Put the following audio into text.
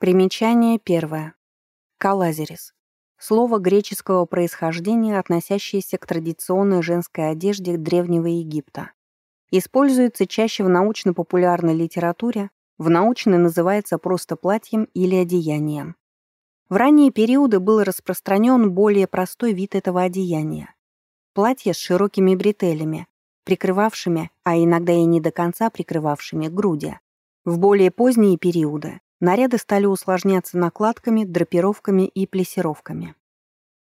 Примечание первое. Калазерис. Слово греческого происхождения, относящееся к традиционной женской одежде Древнего Египта. Используется чаще в научно-популярной литературе, в научной называется просто платьем или одеянием. В ранние периоды был распространен более простой вид этого одеяния. Платье с широкими бретелями, прикрывавшими, а иногда и не до конца прикрывавшими груди. В более поздние периоды Наряды стали усложняться накладками, драпировками и плессировками.